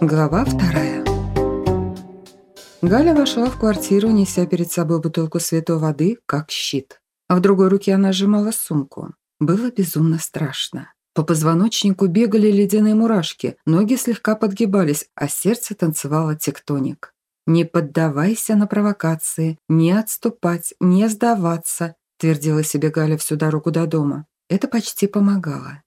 Глава вторая. Галя вошла в квартиру, неся перед собой бутылку святой воды, как щит. А в другой руке она сжимала сумку. Было безумно страшно. По позвоночнику бегали ледяные мурашки, ноги слегка подгибались, а сердце танцевало тектоник. «Не поддавайся на провокации, не отступать, не сдаваться», твердила себе Галя всю дорогу до дома. Это почти помогало.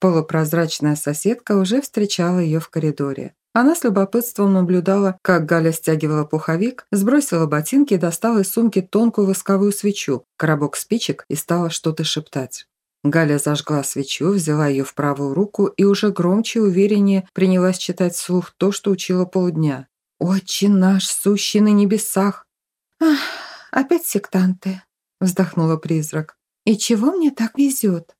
Полупрозрачная соседка уже встречала ее в коридоре. Она с любопытством наблюдала, как Галя стягивала пуховик, сбросила ботинки и достала из сумки тонкую восковую свечу, коробок спичек и стала что-то шептать. Галя зажгла свечу, взяла ее в правую руку и уже громче и увереннее принялась читать вслух то, что учила полдня. «Отче наш, сущий на небесах!» «Ах, опять сектанты!» – вздохнула призрак. «И чего мне так везет?»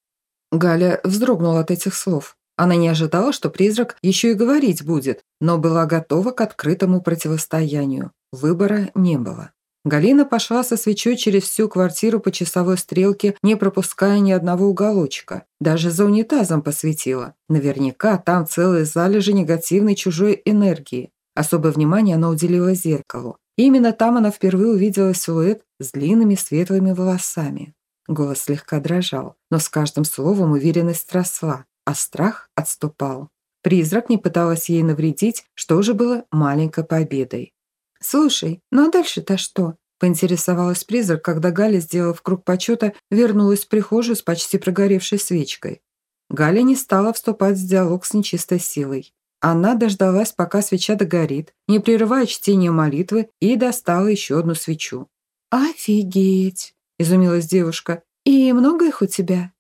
Галя вздрогнула от этих слов. Она не ожидала, что призрак еще и говорить будет, но была готова к открытому противостоянию. Выбора не было. Галина пошла со свечой через всю квартиру по часовой стрелке, не пропуская ни одного уголочка. Даже за унитазом посветила. Наверняка там целые залежи негативной чужой энергии. Особое внимание она уделила зеркалу. именно там она впервые увидела силуэт с длинными светлыми волосами. Голос слегка дрожал, но с каждым словом уверенность росла а страх отступал. Призрак не пыталась ей навредить, что уже было маленькой победой. «Слушай, ну а дальше-то что?» – поинтересовалась призрак, когда Галя, сделав круг почета, вернулась в прихожую с почти прогоревшей свечкой. Галя не стала вступать в диалог с нечистой силой. Она дождалась, пока свеча догорит, не прерывая чтение молитвы, и достала еще одну свечу. «Офигеть!» – изумилась девушка. «И много их у тебя?»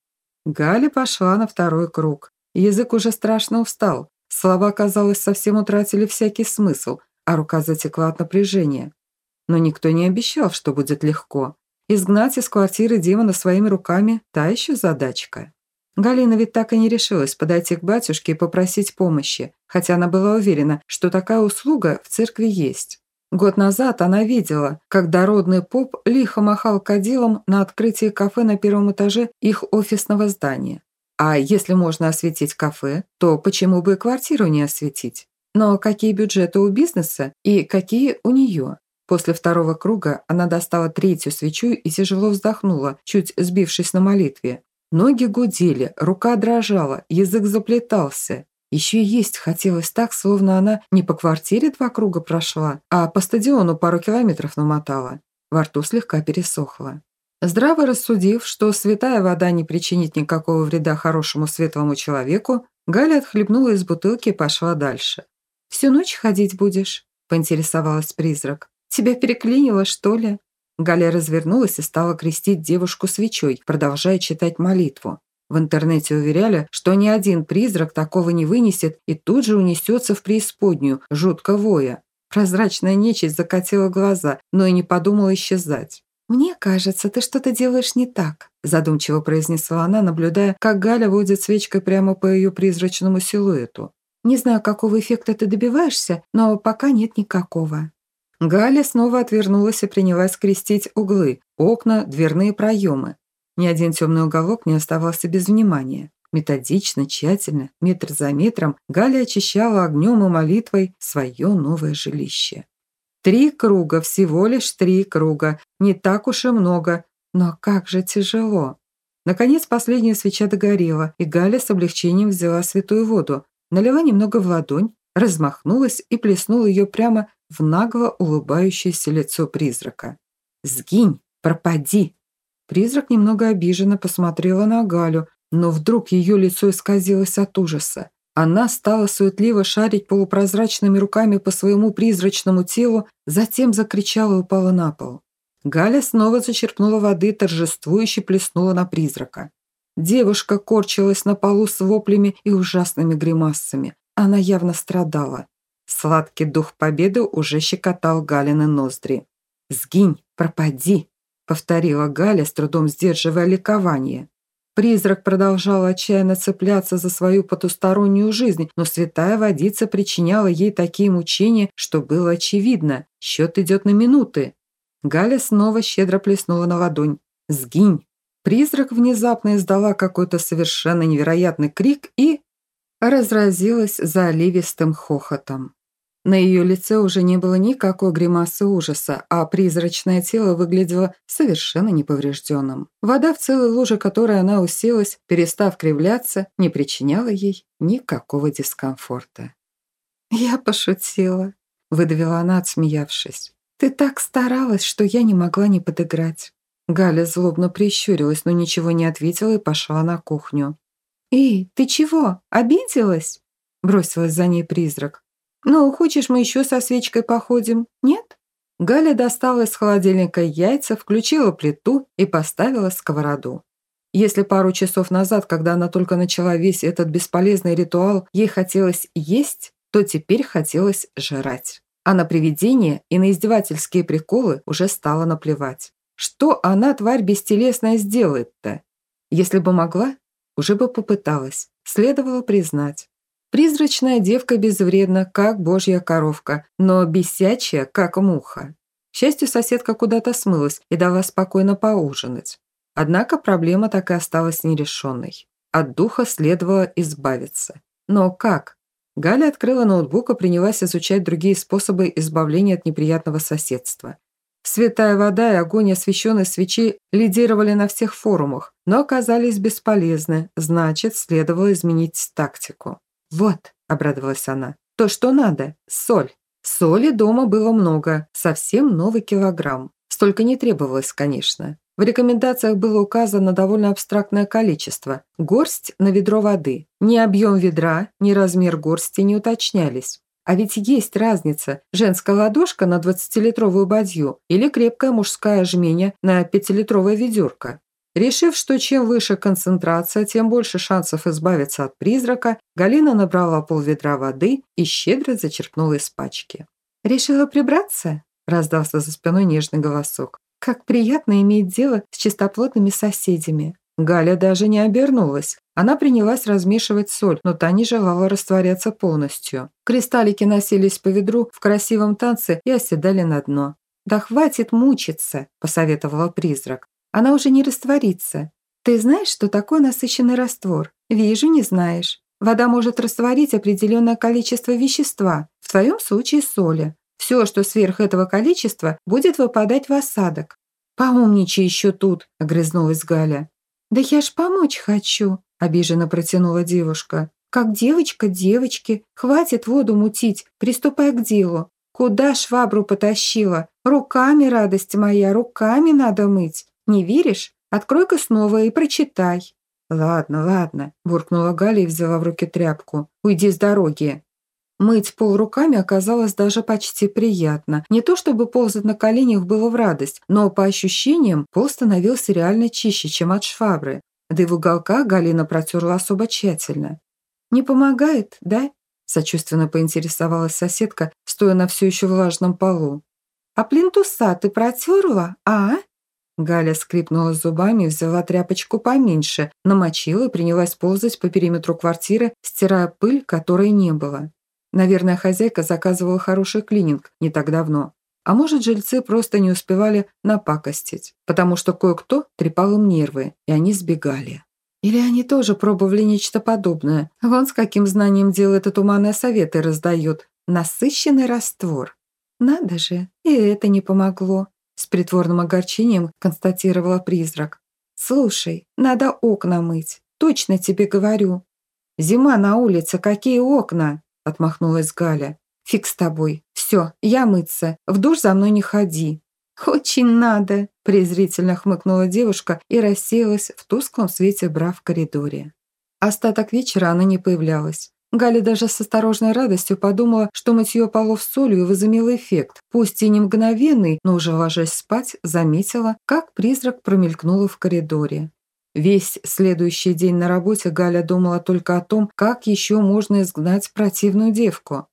Галя пошла на второй круг. Язык уже страшно устал. Слова, казалось, совсем утратили всякий смысл, а рука затекла от напряжения. Но никто не обещал, что будет легко. Изгнать из квартиры демона своими руками – та еще задачка. Галина ведь так и не решилась подойти к батюшке и попросить помощи, хотя она была уверена, что такая услуга в церкви есть. Год назад она видела, как дородный поп лихо махал кадилом на открытии кафе на первом этаже их офисного здания. А если можно осветить кафе, то почему бы и квартиру не осветить? Но какие бюджеты у бизнеса и какие у нее? После второго круга она достала третью свечу и тяжело вздохнула, чуть сбившись на молитве. Ноги гудели, рука дрожала, язык заплетался. Еще и есть хотелось так, словно она не по квартире два круга прошла, а по стадиону пару километров намотала. Во рту слегка пересохло. Здраво рассудив, что святая вода не причинит никакого вреда хорошему светлому человеку, Галя отхлебнула из бутылки и пошла дальше. «Всю ночь ходить будешь?» – поинтересовалась призрак. «Тебя переклинило, что ли?» Галя развернулась и стала крестить девушку свечой, продолжая читать молитву. В интернете уверяли, что ни один призрак такого не вынесет и тут же унесется в преисподнюю, жутко воя. Прозрачная нечисть закатила глаза, но и не подумала исчезать. «Мне кажется, ты что-то делаешь не так», задумчиво произнесла она, наблюдая, как Галя водит свечкой прямо по ее призрачному силуэту. «Не знаю, какого эффекта ты добиваешься, но пока нет никакого». Галя снова отвернулась и принялась крестить углы, окна, дверные проемы. Ни один темный уголок не оставался без внимания. Методично, тщательно, метр за метром Галя очищала огнем и молитвой свое новое жилище. Три круга, всего лишь три круга, не так уж и много, но как же тяжело. Наконец последняя свеча догорела, и Галя с облегчением взяла святую воду, налила немного в ладонь, размахнулась и плеснула ее прямо в нагло улыбающееся лицо призрака. «Сгинь, пропади!» Призрак немного обиженно посмотрела на Галю, но вдруг ее лицо исказилось от ужаса. Она стала суетливо шарить полупрозрачными руками по своему призрачному телу, затем закричала и упала на пол. Галя снова зачерпнула воды, торжествующе плеснула на призрака. Девушка корчилась на полу с воплями и ужасными гримасами. Она явно страдала. Сладкий дух победы уже щекотал Галины ноздри. «Сгинь, пропади!» Повторила Галя, с трудом сдерживая ликование. Призрак продолжал отчаянно цепляться за свою потустороннюю жизнь, но святая водица причиняла ей такие мучения, что было очевидно. Счет идет на минуты. Галя снова щедро плеснула на ладонь. «Сгинь!» Призрак внезапно издала какой-то совершенно невероятный крик и... разразилась заливистым хохотом. На ее лице уже не было никакой гримасы ужаса, а призрачное тело выглядело совершенно неповрежденным. Вода в целой луже, которой она уселась, перестав кривляться, не причиняла ей никакого дискомфорта. «Я пошутила», — выдавила она, отсмеявшись. «Ты так старалась, что я не могла не подыграть». Галя злобно прищурилась, но ничего не ответила и пошла на кухню. «Эй, ты чего, обиделась?» Бросилась за ней призрак. «Ну, хочешь, мы еще со свечкой походим? Нет?» Галя достала из холодильника яйца, включила плиту и поставила сковороду. Если пару часов назад, когда она только начала весь этот бесполезный ритуал, ей хотелось есть, то теперь хотелось жрать. А на привидения и на издевательские приколы уже стало наплевать. Что она, тварь бестелесная, сделает-то? Если бы могла, уже бы попыталась. Следовало признать. Призрачная девка безвредна, как божья коровка, но бесячая, как муха. К счастью, соседка куда-то смылась и дала спокойно поужинать. Однако проблема так и осталась нерешенной. От духа следовало избавиться. Но как? Галя открыла ноутбук и принялась изучать другие способы избавления от неприятного соседства. Святая вода и огонь освещенной свечи лидировали на всех форумах, но оказались бесполезны, значит, следовало изменить тактику. «Вот», – обрадовалась она, – «то, что надо, соль». Соли дома было много, совсем новый килограмм. Столько не требовалось, конечно. В рекомендациях было указано довольно абстрактное количество – горсть на ведро воды. Ни объем ведра, ни размер горсти не уточнялись. А ведь есть разница – женская ладошка на 20-литровую бадью или крепкая мужская жменя на 5-литровое ведерко. Решив, что чем выше концентрация, тем больше шансов избавиться от призрака, Галина набрала полведра воды и щедро зачерпнула из пачки. «Решила прибраться?» – раздался за спиной нежный голосок. «Как приятно иметь дело с чистоплотными соседями». Галя даже не обернулась. Она принялась размешивать соль, но та не желала растворяться полностью. Кристаллики носились по ведру в красивом танце и оседали на дно. «Да хватит мучиться», – посоветовала призрак. Она уже не растворится. Ты знаешь, что такое насыщенный раствор? Вижу, не знаешь. Вода может растворить определенное количество вещества, в твоем случае соли. Все, что сверх этого количества, будет выпадать в осадок. «Поумничай еще тут», – огрызнулась Галя. «Да я ж помочь хочу», – обиженно протянула девушка. «Как девочка девочки, хватит воду мутить, приступай к делу. Куда швабру потащила? Руками, радость моя, руками надо мыть. Не веришь? Открой-ка снова и прочитай». «Ладно, ладно», – буркнула Галя и взяла в руки тряпку. «Уйди с дороги». Мыть пол руками оказалось даже почти приятно. Не то чтобы ползать на коленях было в радость, но по ощущениям пол становился реально чище, чем от швабры. Да и в уголках Галина протерла особо тщательно. «Не помогает, да?» – сочувственно поинтересовалась соседка, стоя на все еще влажном полу. «А плинтуса ты протерла, а?» Галя скрипнула зубами взяла тряпочку поменьше, намочила и принялась ползать по периметру квартиры, стирая пыль, которой не было. Наверное, хозяйка заказывала хороший клининг не так давно. А может, жильцы просто не успевали напакостить, потому что кое-кто трепал им нервы, и они сбегали. Или они тоже пробовали нечто подобное. Вон с каким знанием дела это туманные советы раздает. Насыщенный раствор. Надо же, и это не помогло. С притворным огорчением констатировала призрак. «Слушай, надо окна мыть. Точно тебе говорю». «Зима на улице, какие окна?» Отмахнулась Галя. «Фиг с тобой. Все, я мыться. В душ за мной не ходи». «Очень надо», – презрительно хмыкнула девушка и рассеялась в тусклом свете бра в коридоре. Остаток вечера она не появлялась. Галя даже с осторожной радостью подумала, что мытье полов солью возымело эффект. Пусть и не мгновенный, но уже ложась спать, заметила, как призрак промелькнула в коридоре. Весь следующий день на работе Галя думала только о том, как еще можно изгнать противную девку.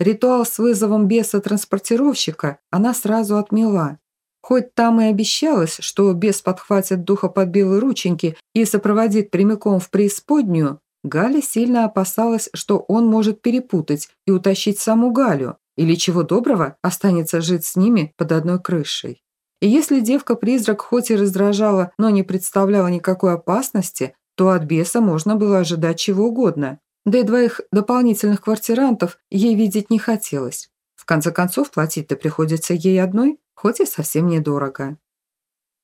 Ритуал с вызовом беса-транспортировщика она сразу отмела. Хоть там и обещалось, что бес подхватит духа под белые рученьки и сопроводит прямиком в преисподнюю, Галя сильно опасалась, что он может перепутать и утащить саму Галю, или чего доброго останется жить с ними под одной крышей. И если девка-призрак хоть и раздражала, но не представляла никакой опасности, то от беса можно было ожидать чего угодно. Да и двоих дополнительных квартирантов ей видеть не хотелось. В конце концов, платить-то приходится ей одной, хоть и совсем недорого.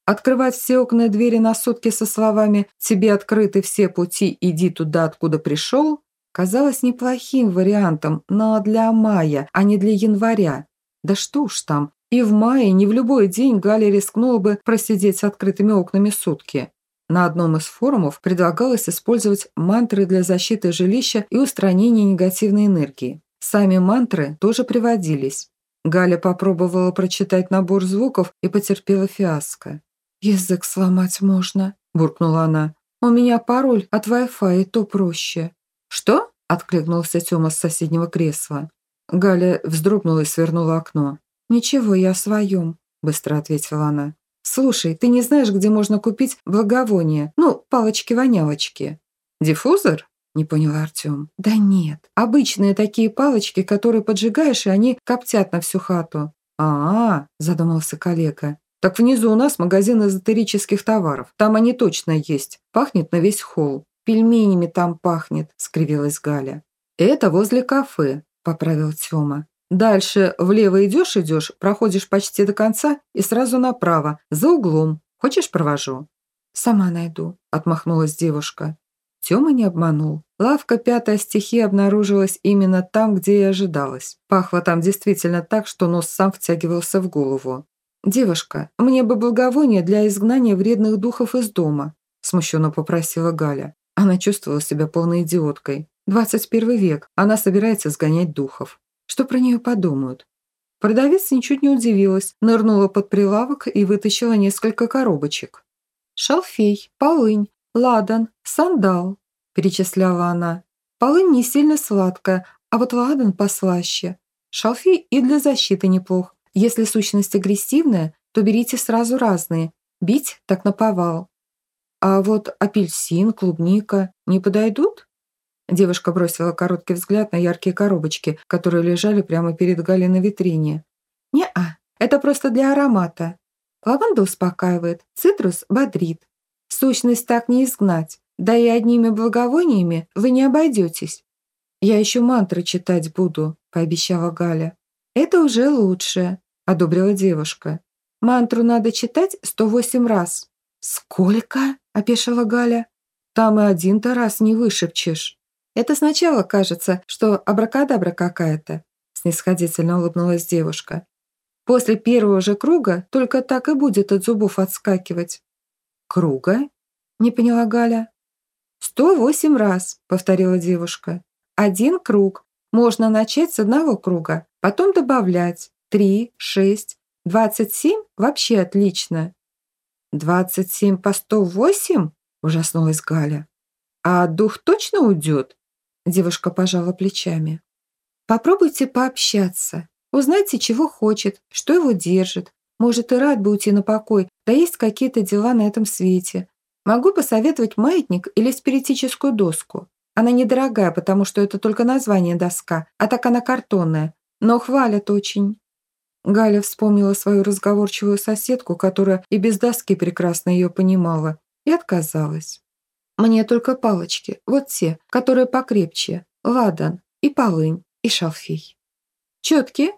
Открывать все окна и двери на сутки со словами «Тебе открыты все пути, иди туда, откуда пришел» казалось неплохим вариантом, но для мая, а не для января. Да что уж там, и в мае не в любой день Галя рискнула бы просидеть с открытыми окнами сутки. На одном из форумов предлагалось использовать мантры для защиты жилища и устранения негативной энергии. Сами мантры тоже приводились. Галя попробовала прочитать набор звуков и потерпела фиаско. «Язык сломать можно», – буркнула она. «У меня пароль от Wi-Fi, и то проще». «Что?» – откликнулся Тёма с соседнего кресла. Галя вздрогнула и свернула окно. «Ничего, я о своем», – быстро ответила она. «Слушай, ты не знаешь, где можно купить благовония? Ну, палочки-вонялочки». «Диффузор?» – не понял Артем. «Да нет, обычные такие палочки, которые поджигаешь, и они коптят на всю хату». «А-а», – задумался коллега. «Так внизу у нас магазин эзотерических товаров. Там они точно есть. Пахнет на весь холл». «Пельменями там пахнет», – скривилась Галя. «Это возле кафе», – поправил Тёма. Дальше влево идешь-идешь, проходишь почти до конца и сразу направо, за углом. Хочешь, провожу?» «Сама найду», – отмахнулась девушка. Тёма не обманул. Лавка «Пятая стихия» обнаружилась именно там, где и ожидалось. Пахло там действительно так, что нос сам втягивался в голову. «Девушка, мне бы благовоние для изгнания вредных духов из дома», – смущенно попросила Галя. Она чувствовала себя полной идиоткой. 21 век, она собирается сгонять духов. Что про нее подумают? Продавец ничуть не удивилась, нырнула под прилавок и вытащила несколько коробочек. «Шалфей, полынь, ладан, сандал», – перечисляла она. «Полынь не сильно сладкая, а вот ладан послаще. Шалфей и для защиты неплох. Если сущность агрессивная, то берите сразу разные. Бить так наповал. А вот апельсин, клубника не подойдут?» Девушка бросила короткий взгляд на яркие коробочки, которые лежали прямо перед Галей на витрине. «Не-а, это просто для аромата. Лаванда успокаивает, цитрус бодрит. Сущность так не изгнать, да и одними благовониями вы не обойдетесь. Я еще мантры читать буду», – пообещала Галя. «Это уже лучше», – одобрила девушка. «Мантру надо читать 108 раз». «Сколько?» – опешила Галя. «Там и один-то раз не вышепчешь». Это сначала кажется, что абракадабра какая-то», снисходительно улыбнулась девушка. «После первого же круга только так и будет от зубов отскакивать». «Круга?» не поняла Галя. «Сто восемь раз», повторила девушка. «Один круг. Можно начать с одного круга, потом добавлять. Три, шесть, двадцать семь вообще отлично». «Двадцать семь по сто восемь?» ужаснулась Галя. «А дух точно уйдет?» Девушка пожала плечами. Попробуйте пообщаться. Узнайте, чего хочет, что его держит. Может, и рад бы уйти на покой, да есть какие-то дела на этом свете. Могу посоветовать маятник или спиритическую доску. Она недорогая, потому что это только название доска, а так она картонная, но хвалят очень. Галя вспомнила свою разговорчивую соседку, которая и без доски прекрасно ее понимала, и отказалась. Мне только палочки, вот те, которые покрепче, ладан и полынь и шалфей. Четкие?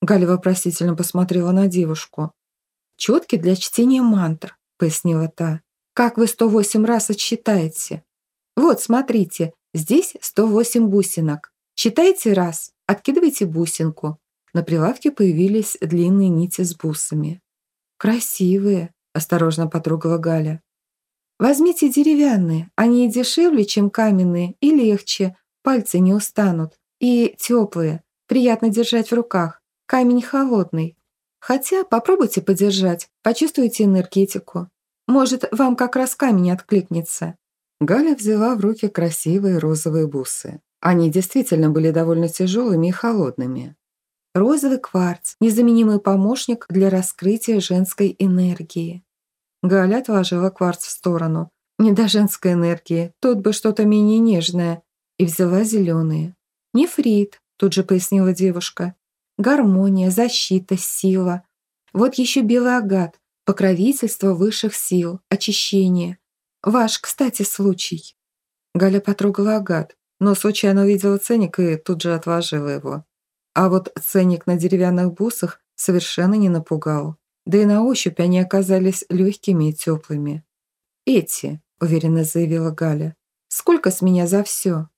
Галя вопросительно посмотрела на девушку. Четки для чтения мантр, пояснила та. Как вы 108 раз отсчитаете? Вот, смотрите, здесь 108 бусинок. Считайте раз, откидывайте бусинку. На прилавке появились длинные нити с бусами. «Красивые», – осторожно потрогала Галя. Возьмите деревянные, они и дешевле, чем каменные, и легче, пальцы не устанут. И теплые, приятно держать в руках. Камень холодный. Хотя попробуйте подержать, почувствуйте энергетику. Может, вам как раз камень откликнется». Галя взяла в руки красивые розовые бусы. Они действительно были довольно тяжелыми и холодными. Розовый кварц – незаменимый помощник для раскрытия женской энергии. Галя отложила кварц в сторону. Не до женской энергии, тут бы что-то менее нежное. И взяла зеленые. Нефрит, тут же пояснила девушка. Гармония, защита, сила. Вот еще белый агат, покровительство высших сил, очищение. Ваш, кстати, случай. Галя потрогала агат. но случайно увидела ценник и тут же отложила его. А вот ценник на деревянных бусах совершенно не напугал. Да и на ощупь они оказались легкими и теплыми. «Эти», — уверенно заявила Галя, — «сколько с меня за все?»